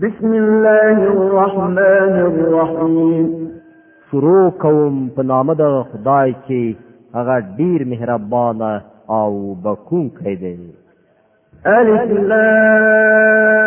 بسم الله الرحمن الرحیم شروع کوم په نام د خدای چې هغه ډیر مهربان او بخون کوي دی الف لام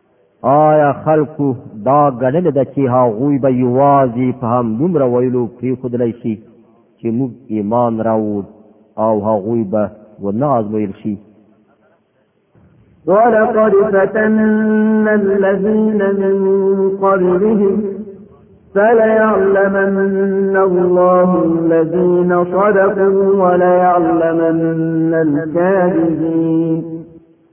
آیا خلکو دا ګڼلې ده چې هغوی به یوازې په همدومره ویلو پرېښودلی شي چې موږ ایمان راوړ او هغوی به ونه ازمویل شي ولقد فتنا الذين من قبلهم فليعلمن الله الذين صدقوا وليعلمن الكاذبين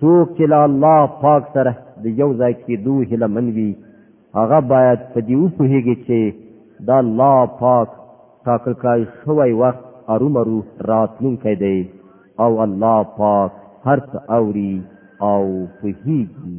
څوک چې له الله پاک سره د یو ځای کېدو هیله من وي هغه باید په دې وپوهېږي چې د الله پاک ټاکل کړی شوی وخت ارومرو راتلونکی دی او الله پاک هر څه اوري او پوهېږي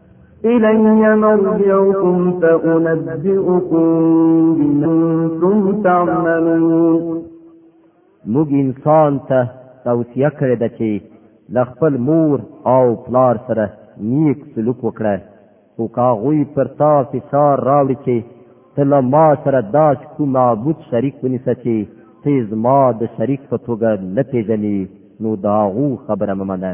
إلي مرجعكم فأنبئكم بما كنتم تعملون موږ انسان ته توصیه کړې ده چې له خپل مور او پلار سره نیک سلوک وکړه خو که هغوی پر تا فشار راوړي چې ته له ما سره داسې کوم معبود شریک ونیسه چې ته زما د شریک په توګه نه پېژنې نو د هغو خبره مه منه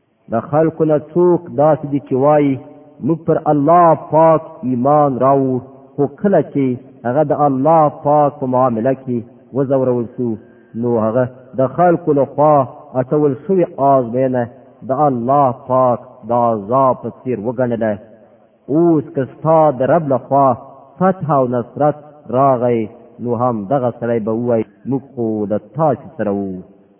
د خلکو نه څوک داسې دي چې وایي موږ پر الله پاک ایمان راوړو خو کله چې هغه د الله پاک په معامله کې وځورول شو نو هغه د خلکو له خوا اچول شوې آزموینه د الله پاک د عذاب په څیر وګڼله اوس که ستا د رب له خوا فتح او نصرت راغی نو هم دغه سړی به ووایي موږ خو له تاسې سره وو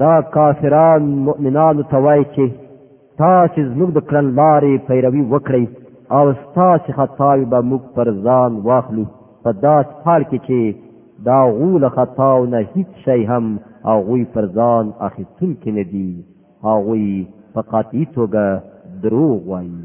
دا کافران مؤمنانو ته وایي چې تاسې زموږ د کړن لارې پیروي وکړئ او ستاسې خطاوې به موږ پر ځان واخلو په داس حال کې چې دا غول خطاو نه هیڅ شی هم هغوی پر ځان اخیستونکي نه دي هغوی په قاطعي توګه دروغ وایي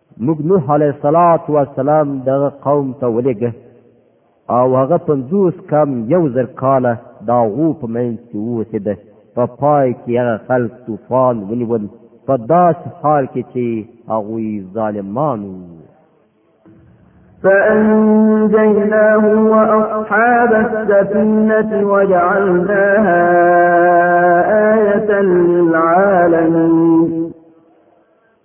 موږ نوح علیه الصلاة والسلام دغه قوم ته ولېږه او هغه پنځوس کم یو زر کاله د هغو په منځ کې ووسېده په پای کې هغه خلک طوفان ونیول په داسې حال کې چې هغوی ظالمان وو فأنجيناه وأصحاب السفينة وجعلناها آية للعالمين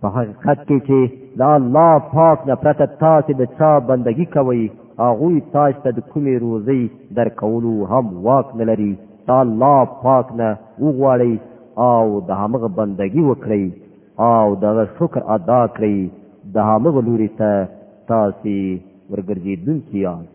په حقیقت کې چې د الله پاک نه پرته تاسو د چا بندگی کوئ هغوی تاسو ته د کومې روزي درکولو هم واک نه لري د الله پاک نه وغواړئ او د همغه بندگی وکړئ او دغه شکر ادا کړئ د همغه لوري ته تاسو ورګرځېدونکي یاست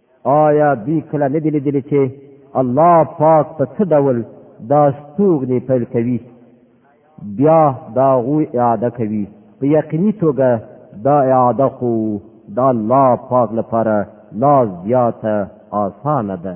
آیا دوی کله نه دي لیدلي چې الله پاک په څه ډول دا ستوګنې پیل کوي بیا دا غو اعاده کوي په یقیني توګه دا اعاده خو دا الله پاک لپاره لا زیاته آسانه ده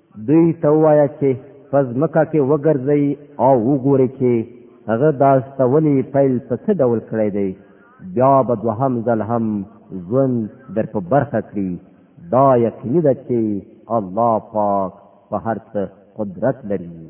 دوی ته وایه چې په ځمکه کې وګرځئ او وګورئ چې هغه دا استولي پیل په څه ډول کړی دی بیا به دوهم ځل هم ژوند در په برخه کړي دا یقیني ده چې الله پاک په هر څه قدرت لري